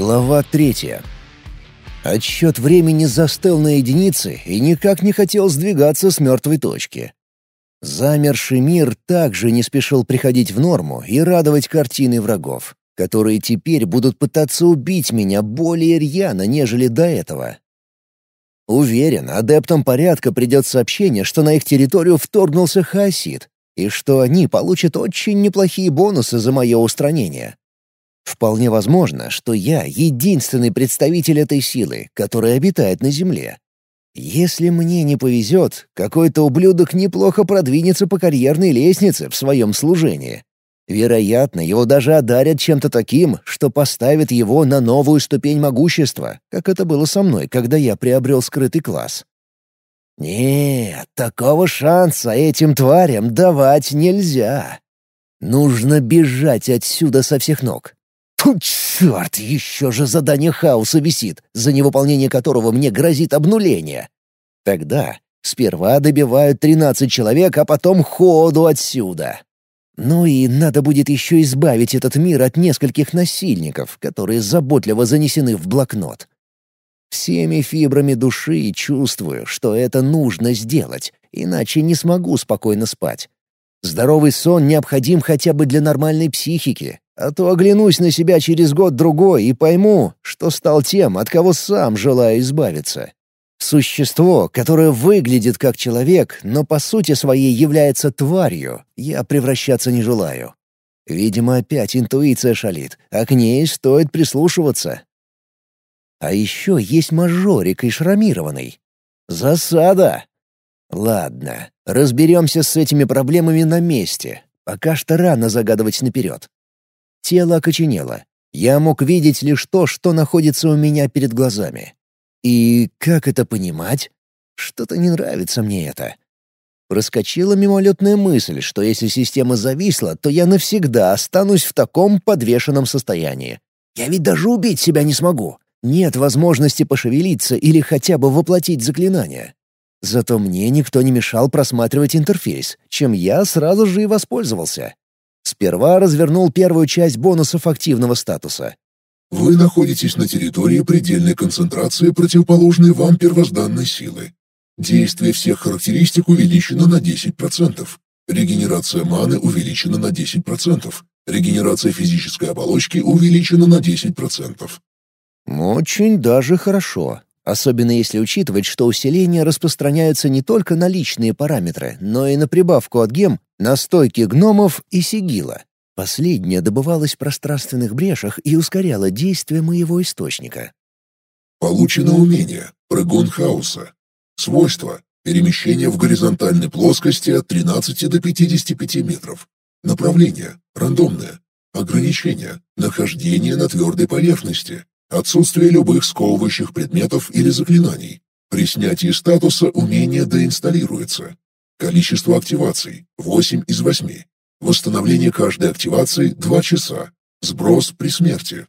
Глава третья. Отсчет времени застыл на единицы и никак не хотел сдвигаться с мертвой точки. Замерший мир также не спешил приходить в норму и радовать картины врагов, которые теперь будут пытаться убить меня более рьяно, нежели до этого. Уверен, адептам порядка придет сообщение, что на их территорию вторгнулся хаосит, и что они получат очень неплохие бонусы за мое устранение. Вполне возможно, что я единственный представитель этой силы, который обитает на Земле. Если мне не повезет, какой-то ублюдок неплохо продвинется по карьерной лестнице в своем служении. Вероятно, его даже одарят чем-то таким, что поставит его на новую ступень могущества, как это было со мной, когда я приобрел скрытый класс. Нет, такого шанса этим тварям давать нельзя. Нужно бежать отсюда со всех ног. Фу, черт, еще же задание хаоса висит, за невыполнение которого мне грозит обнуление. Тогда сперва добивают 13 человек, а потом ходу отсюда. Ну и надо будет еще избавить этот мир от нескольких насильников, которые заботливо занесены в блокнот. Всеми фибрами души чувствую, что это нужно сделать, иначе не смогу спокойно спать. Здоровый сон необходим хотя бы для нормальной психики, а то оглянусь на себя через год-другой и пойму, что стал тем, от кого сам желаю избавиться. Существо, которое выглядит как человек, но по сути своей является тварью, я превращаться не желаю. Видимо, опять интуиция шалит, а к ней стоит прислушиваться. А еще есть мажорик и шрамированный. Засада! Ладно, разберемся с этими проблемами на месте. Пока что рано загадывать наперед. Тело окоченело. Я мог видеть лишь то, что находится у меня перед глазами. И как это понимать? Что-то не нравится мне это. Проскочила мимолетная мысль, что если система зависла, то я навсегда останусь в таком подвешенном состоянии. Я ведь даже убить себя не смогу. Нет возможности пошевелиться или хотя бы воплотить заклинание. Зато мне никто не мешал просматривать интерфейс, чем я сразу же и воспользовался. Сперва развернул первую часть бонусов активного статуса. Вы находитесь на территории предельной концентрации противоположной вам первозданной силы. Действие всех характеристик увеличено на 10%. Регенерация маны увеличена на 10%. Регенерация физической оболочки увеличена на 10%. Очень даже хорошо. Особенно если учитывать, что усиления распространяются не только на личные параметры, но и на прибавку от гем, настойки гномов и сигила. Последняя добывалась в пространственных брешах и ускоряла действие моего источника. Получено умение «Прыгун хаоса». Свойства — перемещение в горизонтальной плоскости от 13 до 55 метров. Направление — рандомное. Ограничение — нахождение на твердой поверхности. Отсутствие любых сковывающих предметов или заклинаний. При снятии статуса умение доинсталируется. Количество активаций — 8 из 8. Восстановление каждой активации — 2 часа. Сброс при смерти.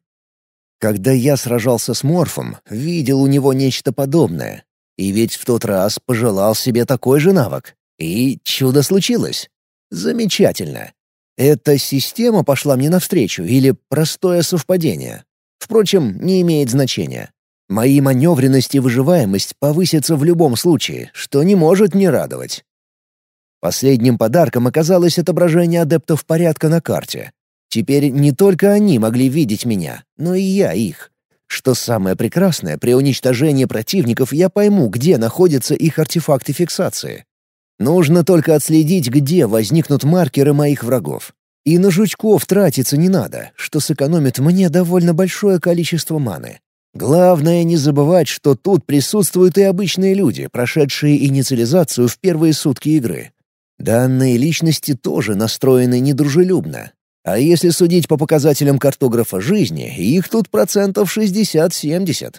Когда я сражался с Морфом, видел у него нечто подобное. И ведь в тот раз пожелал себе такой же навык. И чудо случилось. Замечательно. Эта система пошла мне навстречу или простое совпадение? Впрочем, не имеет значения. Мои маневренность и выживаемость повысятся в любом случае, что не может не радовать. Последним подарком оказалось отображение адептов порядка на карте. Теперь не только они могли видеть меня, но и я их. Что самое прекрасное, при уничтожении противников я пойму, где находятся их артефакты фиксации. Нужно только отследить, где возникнут маркеры моих врагов. И на жучков тратиться не надо, что сэкономит мне довольно большое количество маны. Главное не забывать, что тут присутствуют и обычные люди, прошедшие инициализацию в первые сутки игры. Данные личности тоже настроены недружелюбно. А если судить по показателям картографа жизни, их тут процентов 60-70.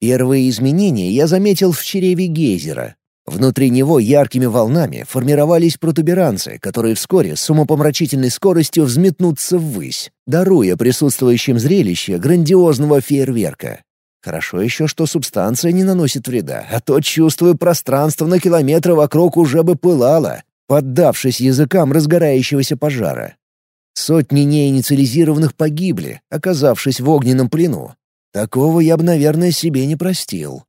Первые изменения я заметил в чреве гейзера, Внутри него яркими волнами формировались протуберанцы, которые вскоре с умопомрачительной скоростью взметнутся ввысь, даруя присутствующим зрелище грандиозного фейерверка. Хорошо еще, что субстанция не наносит вреда, а то, чувствую, пространство на километры вокруг уже бы пылало, поддавшись языкам разгорающегося пожара. Сотни неинициализированных погибли, оказавшись в огненном плену. Такого я бы, наверное, себе не простил.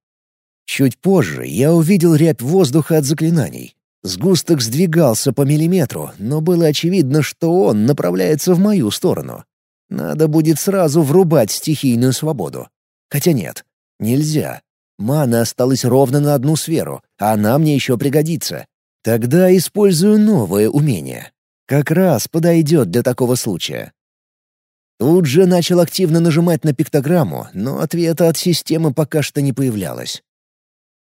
Чуть позже я увидел рябь воздуха от заклинаний. Сгусток сдвигался по миллиметру, но было очевидно, что он направляется в мою сторону. Надо будет сразу врубать стихийную свободу. Хотя нет, нельзя. Мана осталась ровно на одну сферу, а она мне еще пригодится. Тогда использую новое умение. Как раз подойдет для такого случая. Тут же начал активно нажимать на пиктограмму, но ответа от системы пока что не появлялось.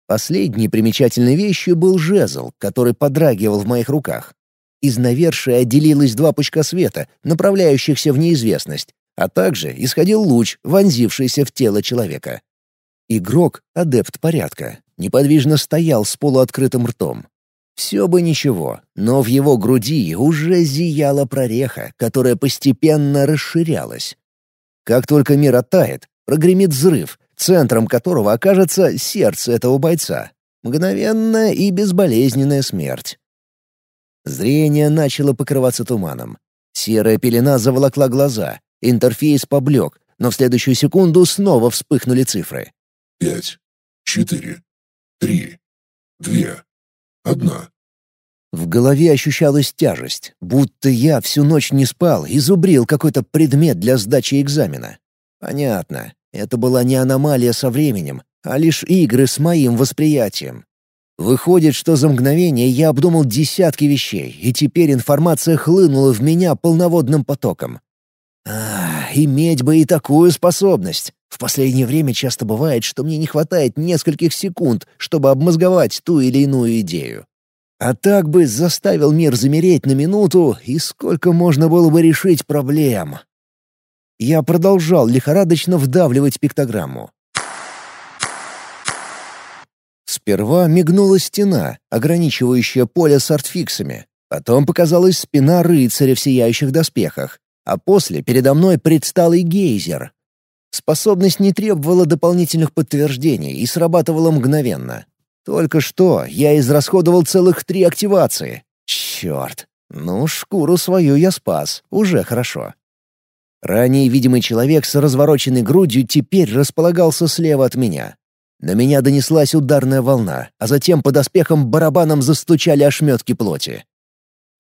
Последней примечательной вещью был жезл, который подрагивал в моих руках. Из навершия отделилось два пучка света, направляющихся в неизвестность, а также исходил луч, вонзившийся в тело человека. Игрок, адепт порядка, неподвижно стоял с полуоткрытым ртом. Все бы ничего, но в его груди уже зияла прореха, которая постепенно расширялась. Как только мир оттает, прогремит взрыв, центром которого окажется сердце этого бойца. Мгновенная и безболезненная смерть. Зрение начало покрываться туманом. Серая пелена заволокла глаза, интерфейс поблек, но в следующую секунду снова вспыхнули цифры. «Пять, четыре, три, две, одна». В голове ощущалась тяжесть, будто я всю ночь не спал и зубрил какой-то предмет для сдачи экзамена. Понятно. Это была не аномалия со временем, а лишь игры с моим восприятием. Выходит, что за мгновение я обдумал десятки вещей, и теперь информация хлынула в меня полноводным потоком. А, иметь бы и такую способность. В последнее время часто бывает, что мне не хватает нескольких секунд, чтобы обмозговать ту или иную идею. А так бы заставил мир замереть на минуту, и сколько можно было бы решить проблем. Я продолжал лихорадочно вдавливать пиктограмму. Сперва мигнула стена, ограничивающая поле с артфиксами. Потом показалась спина рыцаря в сияющих доспехах, а после передо мной предстал и гейзер. Способность не требовала дополнительных подтверждений и срабатывала мгновенно. Только что я израсходовал целых три активации. Черт! Ну, шкуру свою я спас, уже хорошо. Ранее видимый человек с развороченной грудью теперь располагался слева от меня. На меня донеслась ударная волна, а затем под оспехом барабаном застучали ошметки плоти.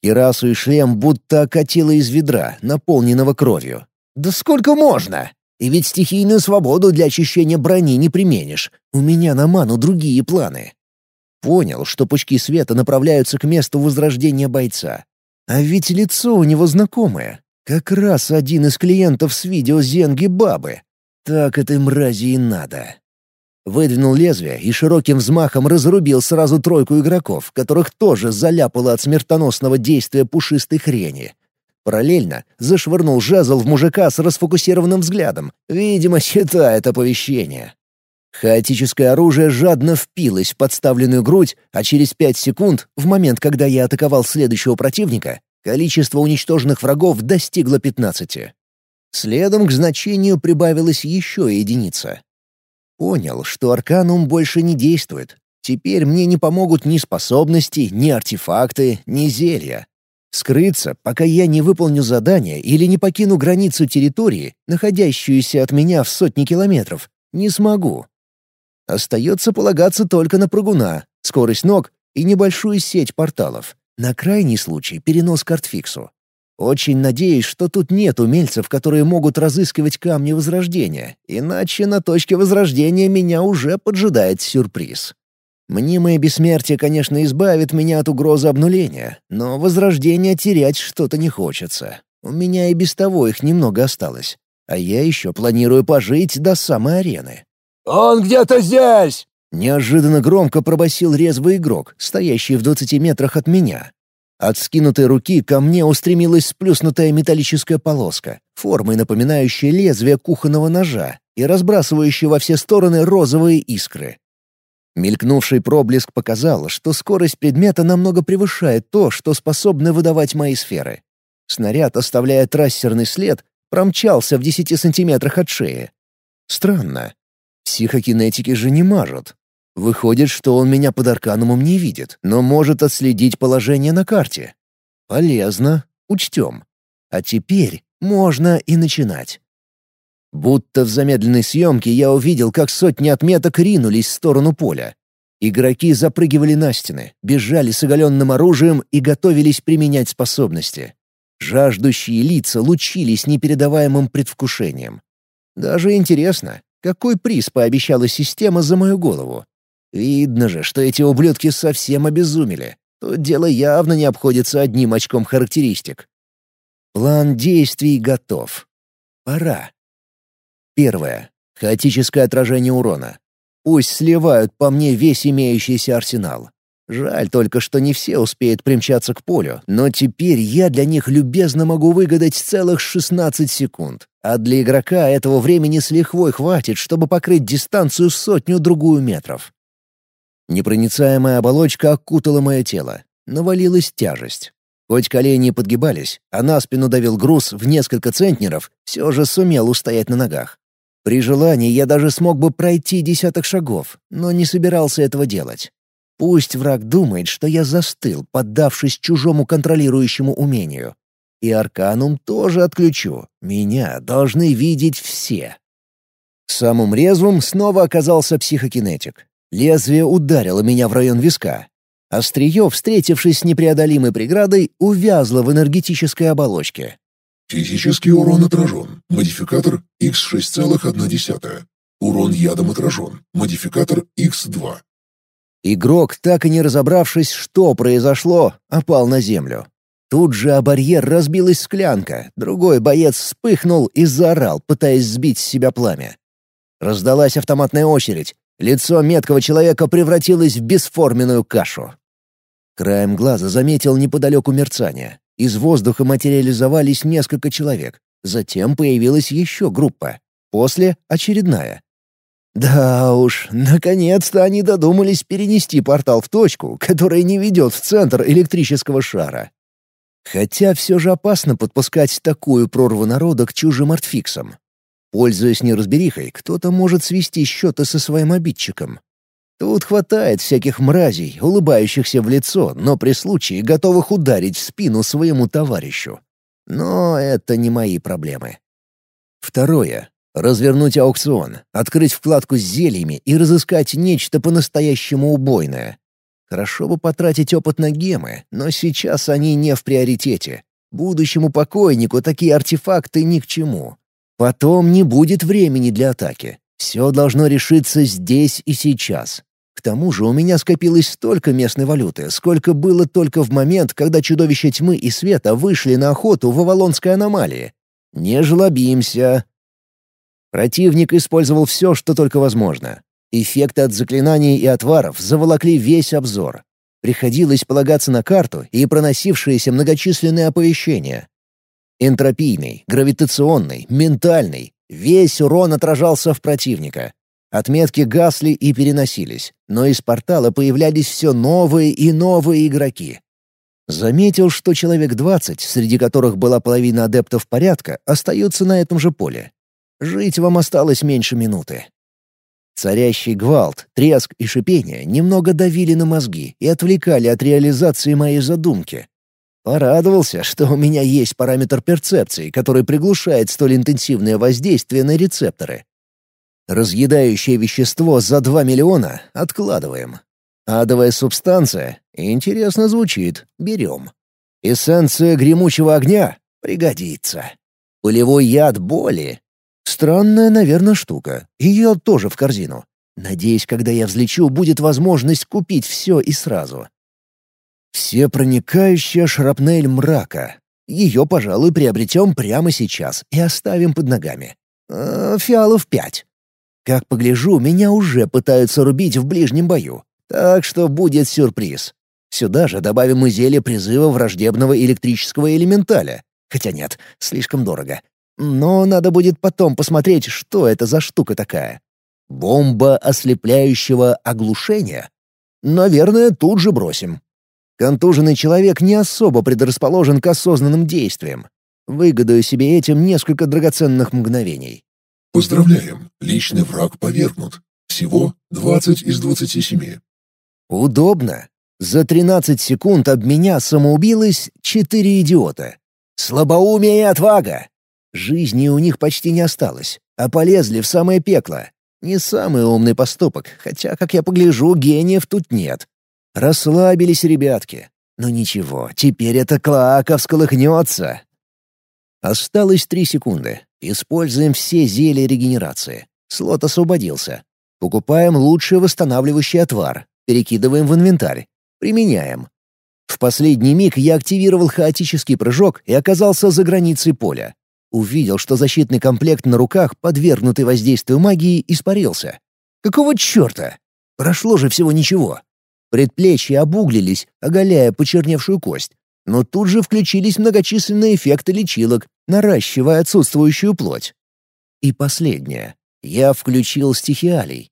Кирасу и шлем будто окатило из ведра, наполненного кровью. «Да сколько можно? И ведь стихийную свободу для очищения брони не применишь. У меня на ману другие планы». Понял, что пучки света направляются к месту возрождения бойца. А ведь лицо у него знакомое, как раз один из клиентов с видео Зенги Бабы. Так этой мрази и надо. Выдвинул лезвие и широким взмахом разрубил сразу тройку игроков, которых тоже заляпало от смертоносного действия пушистой хрени. Параллельно зашвырнул жезл в мужика с расфокусированным взглядом, видимо, считает оповещение. Хаотическое оружие жадно впилось в подставленную грудь, а через пять секунд, в момент, когда я атаковал следующего противника, Количество уничтоженных врагов достигло 15. Следом к значению прибавилась еще единица. Понял, что арканум больше не действует. Теперь мне не помогут ни способности, ни артефакты, ни зелья. Скрыться, пока я не выполню задание или не покину границу территории, находящуюся от меня в сотни километров, не смогу. Остается полагаться только на прыгуна, скорость ног и небольшую сеть порталов. На крайний случай перенос к артфиксу. Очень надеюсь, что тут нет умельцев, которые могут разыскивать камни Возрождения, иначе на точке Возрождения меня уже поджидает сюрприз. Мнимое бессмертие, конечно, избавит меня от угрозы обнуления, но Возрождение терять что-то не хочется. У меня и без того их немного осталось. А я еще планирую пожить до самой арены. «Он где-то здесь!» Неожиданно громко пробасил резвый игрок, стоящий в двадцати метрах от меня. От скинутой руки ко мне устремилась сплюснутая металлическая полоска, формой напоминающая лезвие кухонного ножа и разбрасывающая во все стороны розовые искры. Мелькнувший проблеск показал, что скорость предмета намного превышает то, что способны выдавать мои сферы. Снаряд, оставляя трассерный след, промчался в десяти сантиметрах от шеи. Странно. Психокинетики же не мажут. Выходит, что он меня под арканумом не видит, но может отследить положение на карте. Полезно. Учтем. А теперь можно и начинать. Будто в замедленной съемке я увидел, как сотни отметок ринулись в сторону поля. Игроки запрыгивали на стены, бежали с оголенным оружием и готовились применять способности. Жаждущие лица лучились непередаваемым предвкушением. Даже интересно, какой приз пообещала система за мою голову? Видно же, что эти ублюдки совсем обезумели. Тут дело явно не обходится одним очком характеристик. План действий готов. Пора. Первое. Хаотическое отражение урона. Пусть сливают по мне весь имеющийся арсенал. Жаль только, что не все успеют примчаться к полю, но теперь я для них любезно могу выгадать целых 16 секунд, а для игрока этого времени с лихвой хватит, чтобы покрыть дистанцию сотню-другую метров. Непроницаемая оболочка окутала мое тело. Навалилась тяжесть. Хоть колени подгибались, а на спину давил груз в несколько центнеров, все же сумел устоять на ногах. При желании я даже смог бы пройти десяток шагов, но не собирался этого делать. Пусть враг думает, что я застыл, поддавшись чужому контролирующему умению. И арканум тоже отключу. Меня должны видеть все. Самым резвым снова оказался психокинетик. Лезвие ударило меня в район виска. Острие, встретившись с непреодолимой преградой, увязло в энергетической оболочке. Физический урон отражен. Модификатор X6,1. Урон ядом отражен. Модификатор X2. Игрок, так и не разобравшись, что произошло, опал на землю. Тут же о барьер разбилась склянка, другой боец вспыхнул и заорал, пытаясь сбить с себя пламя. Раздалась автоматная очередь. Лицо меткого человека превратилось в бесформенную кашу. Краем глаза заметил неподалеку мерцание. Из воздуха материализовались несколько человек. Затем появилась еще группа. После — очередная. Да уж, наконец-то они додумались перенести портал в точку, которая не ведет в центр электрического шара. Хотя все же опасно подпускать такую прорву народа к чужим артфиксам. Пользуясь неразберихой, кто-то может свести счеты со своим обидчиком. Тут хватает всяких мразей, улыбающихся в лицо, но при случае готовых ударить в спину своему товарищу. Но это не мои проблемы. Второе. Развернуть аукцион, открыть вкладку с зельями и разыскать нечто по-настоящему убойное. Хорошо бы потратить опыт на гемы, но сейчас они не в приоритете. Будущему покойнику такие артефакты ни к чему. Потом не будет времени для атаки. Все должно решиться здесь и сейчас. К тому же у меня скопилось столько местной валюты, сколько было только в момент, когда чудовища тьмы и света вышли на охоту в Авалонской аномалии. Не жлобимся. Противник использовал все, что только возможно. Эффекты от заклинаний и отваров заволокли весь обзор. Приходилось полагаться на карту и проносившиеся многочисленные оповещения. Энтропийный, гравитационный, ментальный. Весь урон отражался в противника. Отметки гасли и переносились, но из портала появлялись все новые и новые игроки. Заметил, что человек двадцать, среди которых была половина адептов порядка, остаются на этом же поле. Жить вам осталось меньше минуты. Царящий гвалт, треск и шипение немного давили на мозги и отвлекали от реализации моей задумки. Порадовался, что у меня есть параметр перцепции, который приглушает столь интенсивное воздействие на рецепторы. Разъедающее вещество за 2 миллиона откладываем. Адовая субстанция интересно звучит, берем. Эссенция гремучего огня пригодится. Полевой яд боли. Странная, наверное, штука. Ее тоже в корзину. Надеюсь, когда я взлечу, будет возможность купить все и сразу. Всепроникающая шрапнель мрака. Ее, пожалуй, приобретем прямо сейчас и оставим под ногами. Э, фиалов пять. Как погляжу, меня уже пытаются рубить в ближнем бою. Так что будет сюрприз. Сюда же добавим и зелье призыва враждебного электрического элементаля. Хотя нет, слишком дорого. Но надо будет потом посмотреть, что это за штука такая. Бомба ослепляющего оглушения? Наверное, тут же бросим. Контуженный человек не особо предрасположен к осознанным действиям. Выгодаю себе этим несколько драгоценных мгновений. Поздравляем, личный враг повергнут. Всего 20 из 27. Удобно. За 13 секунд об меня самоубилось четыре идиота. Слабоумие и отвага. Жизни у них почти не осталось, а полезли в самое пекло. Не самый умный поступок, хотя, как я погляжу, гениев тут нет. Расслабились ребятки. Но ничего, теперь это Клоаков всколыхнется. Осталось три секунды. Используем все зелья регенерации. Слот освободился. Покупаем лучший восстанавливающий отвар. Перекидываем в инвентарь. Применяем. В последний миг я активировал хаотический прыжок и оказался за границей поля. Увидел, что защитный комплект на руках, подвергнутый воздействию магии, испарился. Какого черта? Прошло же всего ничего. Предплечья обуглились, оголяя почерневшую кость. Но тут же включились многочисленные эффекты лечилок, наращивая отсутствующую плоть. И последнее. Я включил стихиалий.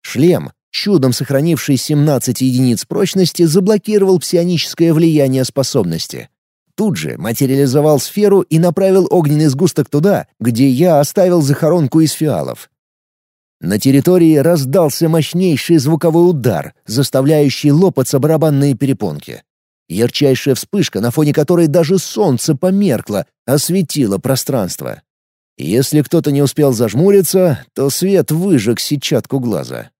Шлем, чудом сохранивший 17 единиц прочности, заблокировал псионическое влияние способности. Тут же материализовал сферу и направил огненный сгусток туда, где я оставил захоронку из фиалов. На территории раздался мощнейший звуковой удар, заставляющий лопаться барабанные перепонки. Ярчайшая вспышка, на фоне которой даже солнце померкло, осветила пространство. Если кто-то не успел зажмуриться, то свет выжег сетчатку глаза.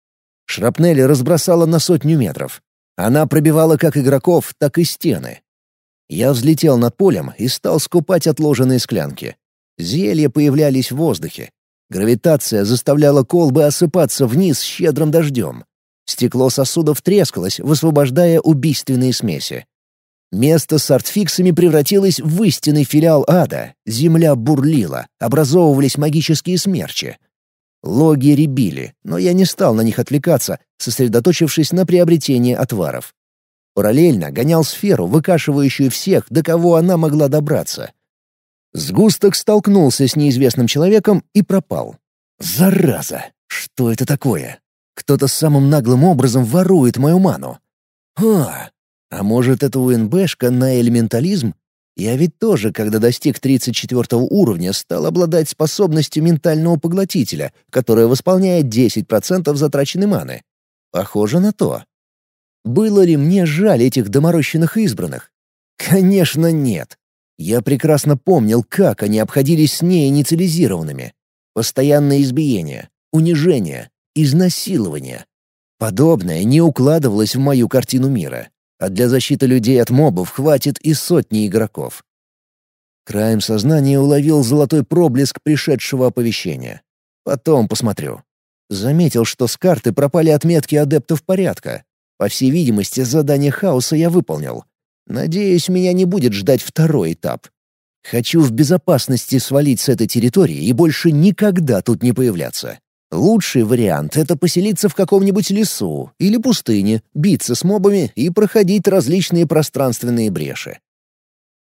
Шрапнель разбросала на сотню метров. Она пробивала как игроков, так и стены. Я взлетел над полем и стал скупать отложенные склянки. Зелья появлялись в воздухе. Гравитация заставляла колбы осыпаться вниз щедрым дождем. Стекло сосудов трескалось, высвобождая убийственные смеси. Место с артфиксами превратилось в истинный филиал ада. Земля бурлила, образовывались магические смерчи. Логи ребили, но я не стал на них отвлекаться, сосредоточившись на приобретении отваров. Параллельно гонял сферу, выкашивающую всех, до кого она могла добраться. Сгусток столкнулся с неизвестным человеком и пропал. Зараза! Что это такое? Кто-то самым наглым образом ворует мою ману. А, а может, это УНБшка на элементализм? Я ведь тоже, когда достиг 34 уровня, стал обладать способностью ментального поглотителя, которая восполняет 10% затраченной маны. Похоже на то. Было ли мне жаль этих доморощенных избранных? Конечно, нет. Я прекрасно помнил, как они обходились с неинициализированными. Постоянное избиение, унижение, изнасилование. Подобное не укладывалось в мою картину мира, а для защиты людей от мобов хватит и сотни игроков. Краем сознания уловил золотой проблеск пришедшего оповещения. Потом посмотрю. Заметил, что с карты пропали отметки адептов порядка, по всей видимости, задание хаоса я выполнил. Надеюсь, меня не будет ждать второй этап. Хочу в безопасности свалить с этой территории и больше никогда тут не появляться. Лучший вариант — это поселиться в каком-нибудь лесу или пустыне, биться с мобами и проходить различные пространственные бреши.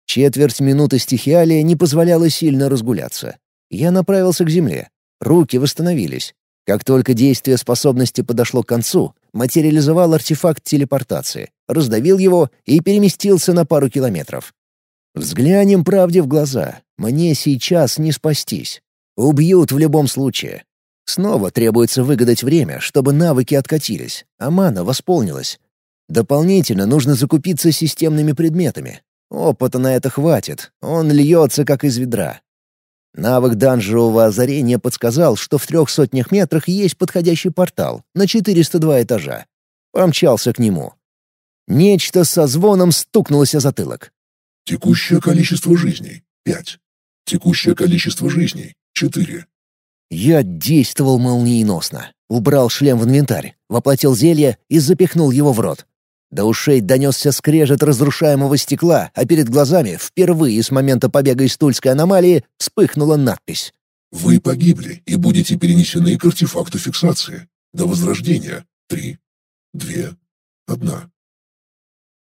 Четверть минуты стихиалия не позволяла сильно разгуляться. Я направился к земле. Руки восстановились. Как только действие способности подошло к концу, материализовал артефакт телепортации, раздавил его и переместился на пару километров. Взглянем правде в глаза. Мне сейчас не спастись. Убьют в любом случае. Снова требуется выгадать время, чтобы навыки откатились, а мана восполнилась. Дополнительно нужно закупиться системными предметами. Опыта на это хватит, он льется как из ведра. Навык данжевого озарения подсказал, что в трех сотнях метрах есть подходящий портал на 402 этажа. Помчался к нему. Нечто со звоном стукнулось о затылок. Текущее количество жизней — пять. Текущее количество жизней — четыре. Я действовал молниеносно. Убрал шлем в инвентарь, воплотил зелье и запихнул его в рот. До ушей донесся скрежет разрушаемого стекла, а перед глазами впервые с момента побега из Тульской аномалии вспыхнула надпись. «Вы погибли и будете перенесены к артефакту фиксации. До возрождения. Три, две, одна».